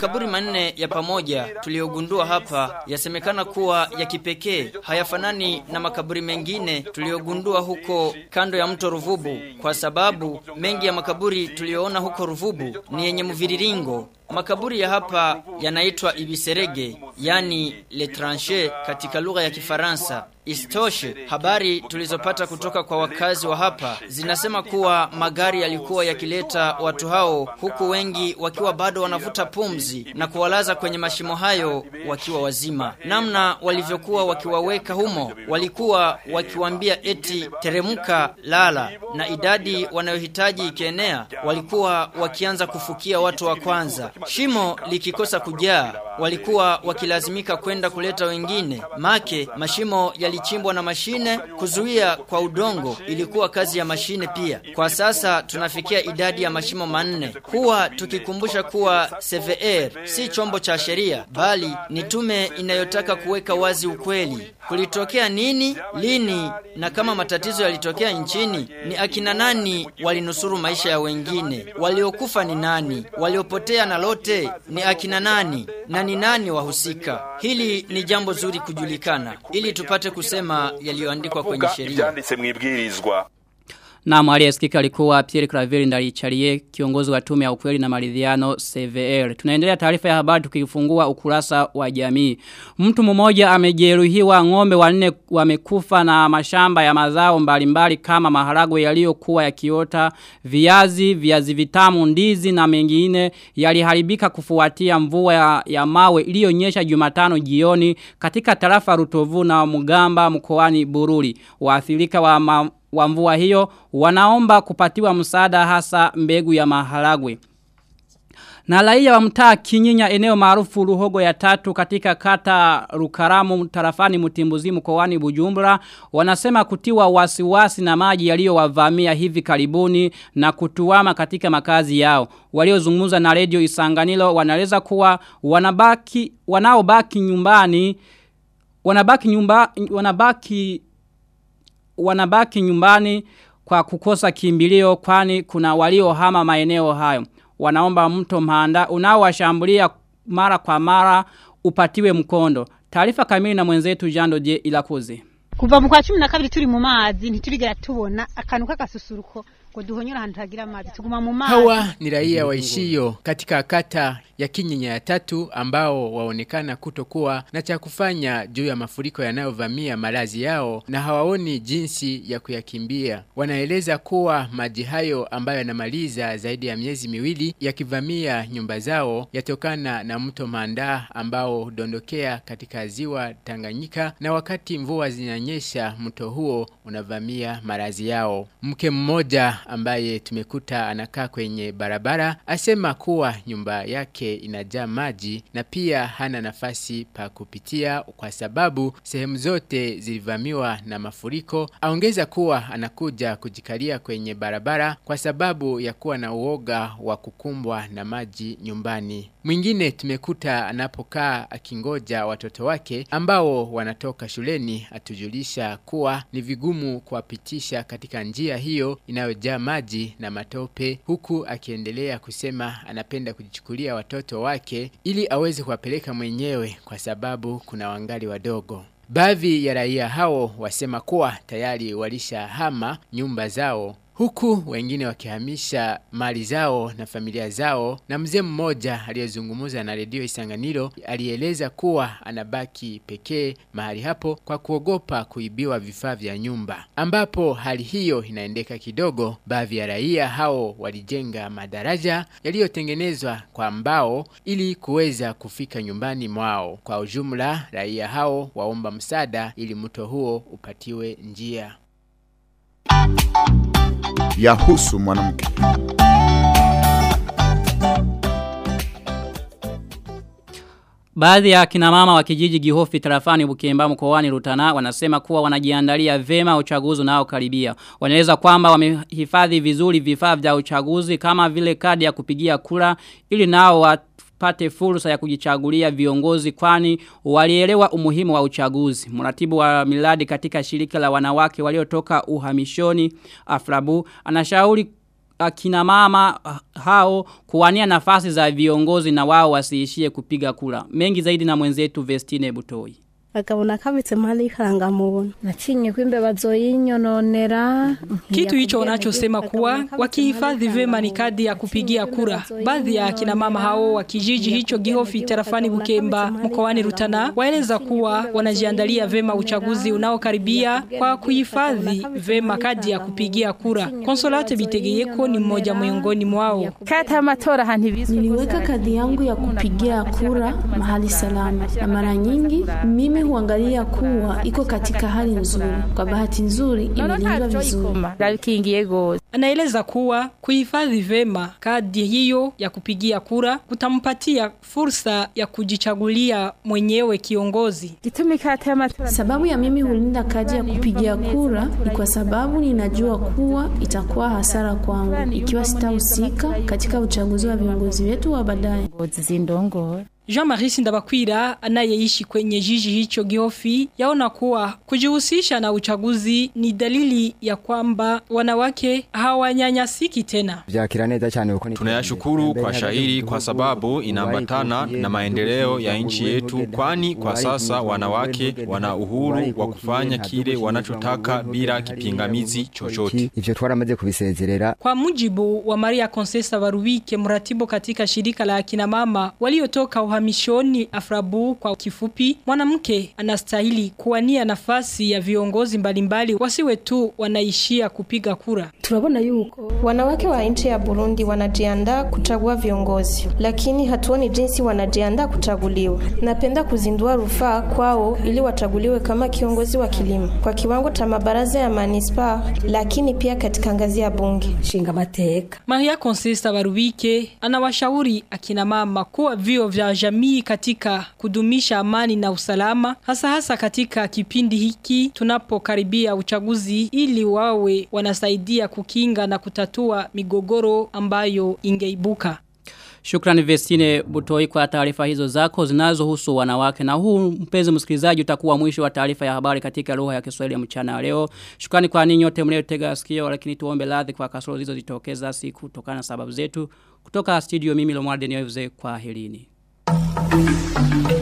Kaburi manne ya pamoja tuliyogundua hapa yasemekana kuwa ya kipekee, hayafanani na makaburi mengine tuliyogundua huko kando ya mto Ruvubu, kwa sababu mengi ya makaburi tuliyoona huko Ruvubu ni yenye mviriringo. Makaburi ya hapa yanaitwa ibiserege, yani le tranche katika lugha ya Kifaransa. Istoshe, habari tulizopata kutoka kwa wakazi wa hapa zinasema kuwa magari yalikuwa yakileta watu hao huku wengi wakiwa bado wanavuta pumzi na kuwalaza kwenye mashimo hayo wakiwa wazima. Namna walivyokuwa wakiwaweka humo, walikuwa wakiwaambia eti teremuka, lala, na idadi wanayohitaji ikienea, walikuwa wakianza kufukia watu wa kwanza. Shimo likikosa kujaa, walikuwa wakilazimika kwenda kuleta wengine. Make mashimo yalichimbwa na mashine, kuzuia kwa udongo ilikuwa kazi ya mashine pia. Kwa sasa tunafikia idadi ya mashimo manne. Huwa tukikumbusha kuwa CVR si chombo cha sheria, bali ni tume inayotaka kuweka wazi ukweli. Kulitokea nini, lini, na kama matatizo yalitokea nchini, ni akina nani walinusuru maisha ya wengine? Waliokufa ni nani? Waliopotea na lote ni akina nani? Na ni nani wahusika? Hili ni jambo zuri kujulikana, ili tupate kusema yaliyoandikwa kwenye sheria. Ibyanditse mwari ya Na esikika alikuwa Pierre Claver ndalicharie kiongozi wa tume ya ukweli na maridhiano CVL. Tunaendelea tarifa ya habari tukifungua ukurasa wa jamii. Mtu mmoja amejeruhiwa ng'ombe wanne wamekufa na mashamba ya mazao mbalimbali kama maharagwe yaliyokuwa yakiota, viazi, viazi vitamu, ndizi na mengine yaliharibika kufuatia mvua ya, ya mawe iliyonyesha Jumatano jioni katika tarafa Rutovu na Mugamba mkoani Bururi. Waathirika wa ma, wa mvua hiyo wanaomba kupatiwa msaada hasa mbegu ya maharagwe. Na raia wa mtaa Kinyinya eneo maarufu Ruhogo ya tatu katika kata Rukaramu tarafani Mutimbuzi mkoani Bujumbura wanasema kutiwa wasiwasi na maji yaliyowavamia hivi karibuni na kutuama katika makazi yao. Waliozungumza na redio Isanganilo wanaeleza kuwa wanabaki wanaobaki nyumbani wanabaki nyumba wanabaki wanabaki nyumbani kwa kukosa kimbilio kwani kuna waliohama maeneo hayo. Wanaomba mto mhanda unaowashambulia mara kwa mara upatiwe mkondo. Taarifa kamili na mwenzetu Jando Je Ilakuzi. kuva mu kwa cumi na kabiri turi mu mazi tubona akanuka k'agasusuruko Hawa ni raia waishio katika kata ya Kinyinya ya tatu ambao waonekana kutokuwa na cha kufanya juu ya mafuriko yanayovamia malazi yao na hawaoni jinsi ya kuyakimbia. Wanaeleza kuwa maji hayo ambayo yanamaliza zaidi ya miezi miwili yakivamia nyumba zao yatokana na mto Manda ambao hudondokea katika ziwa Tanganyika na wakati mvua zinanyesha mto huo unavamia malazi yao. Mke mmoja ambaye tumekuta anakaa kwenye barabara asema kuwa nyumba yake inajaa maji na pia hana nafasi pa kupitia kwa sababu sehemu zote zilivamiwa na mafuriko. Aongeza kuwa anakuja kujikalia kwenye barabara kwa sababu ya kuwa na uoga wa kukumbwa na maji nyumbani. Mwingine tumekuta anapokaa akingoja watoto wake ambao wanatoka shuleni atujulisha kuwa ni vigumu kuwapitisha katika njia hiyo inayojaa maji na matope huku akiendelea kusema anapenda kujichukulia watoto wake ili aweze kuwapeleka mwenyewe kwa sababu kuna wangali wadogo. Baadhi ya raia hao wasema kuwa tayari walishahama nyumba zao Huku wengine wakihamisha mali zao na familia zao na mzee mmoja aliyezungumza na redio Isanganiro alieleza kuwa anabaki pekee mahali hapo kwa kuogopa kuibiwa vifaa vya nyumba. Ambapo hali hiyo inaendeka kidogo, baadhi ya raia hao walijenga madaraja yaliyotengenezwa kwa mbao ili kuweza kufika nyumbani mwao. Kwa ujumla, raia hao waomba msaada ili mto huo upatiwe njia. Yahusu mwanamke. Baadhi ya kina mama wa kijiji Gihofi tarafani Bukemba mkoani Rutana wanasema kuwa wanajiandalia vema uchaguzi unaokaribia. Wanaeleza kwamba wamehifadhi vizuri vifaa vya uchaguzi kama vile kadi ya kupigia kura ili nao wapate fursa ya kujichagulia viongozi kwani walielewa umuhimu wa uchaguzi. Mratibu wa miladi katika shirika la wanawake waliotoka uhamishoni Afrabu anashauri akina mama hao kuwania nafasi za viongozi na wao wasiishie kupiga kura. Mengi zaidi na mwenzetu Vestine Butoi. Akabona kabitse mpande y'ikarangamuntu nacinye ko imbeba zoyinyononera Kitu hicho wanachosema kuwa wakihifadhi vema ni kadi ya kupigia kura. Baadhi ya akina mama hao wa kijiji hicho Gihofi tarafani Bukemba mkoani Rutana waeleza kuwa wanajiandalia vema uchaguzi unaokaribia kwa kuhifadhi vema kadi ya kupigia kura. Konsolate Bitegeyeko ni mmoja miongoni mwao. Niliweka kadi yangu ya kupigia kura mahali salama, na mara nyingi mimi huangalia kuwa iko katika hali nzuri. Kwa bahati nzuri imelindwa vizuri. Anaeleza kuwa kuhifadhi vema kadi hiyo ya kupigia kura kutampatia fursa ya kujichagulia mwenyewe kiongozi. Sababu ya mimi hulinda kadi ya kupigia kura ni kwa sababu ninajua kuwa itakuwa hasara kwangu ikiwa sitahusika katika uchaguzi wa viongozi wetu wa baadaye. Jean-Marie Sindabakwira anayeishi kwenye jiji hicho Gihofi yaona kuwa kujihusisha na uchaguzi ni dalili ya kwamba wanawake hawanyanyasiki tena. Vyakira neza cyane Tunayashukuru kwa shahiri kwa sababu inaambatana na maendeleo ya nchi yetu kwani kwa sasa wanawake wana uhuru wa kufanya kile wanachotaka bila kipingamizi chochote. ivyo twaramaze kubisezerera Kwa mujibu wa Maria Consesa Barubike mratibu katika shirika la akina mama waliotoka uhamishoni Afrabu kwa kifupi mwanamke anastahili kuwania nafasi ya viongozi mbalimbali wasiwe tu wanaishia kupiga kura. Tunabona yuko wanawake wa nchi ya Burundi wanajiandaa kuchagua viongozi, lakini hatuoni jinsi wanajiandaa kuchaguliwa. Napenda kuzindua rufaa kwao ili wachaguliwe kama kiongozi wa kilimo kwa kiwango cha mabaraza ya manispa lakini pia katika ngazi ya bunge. Shinga mateka. Maria Consista Barubike anawashauri akina mama kuwa vio vya jamii katika kudumisha amani na usalama hasa hasa katika kipindi hiki tunapokaribia uchaguzi ili wawe wanasaidia kukinga na kutatua migogoro ambayo ingeibuka. Shukrani Vestine Butoi kwa taarifa hizo zako zinazohusu wanawake na huu mpenzi msikilizaji utakuwa mwisho wa taarifa ya habari katika lugha ya Kiswahili ya mchana leo. Shukrani kwa ninyi wote mliotega sikio lakini tuombe radhi kwa kasoro zilizojitokeza siku kutokana na sababu zetu. Kutoka studio mimi Lomwarde niweze kwa helini. Thank you.